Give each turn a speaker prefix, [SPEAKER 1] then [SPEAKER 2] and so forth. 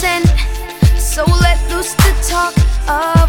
[SPEAKER 1] So let loose the talk. Of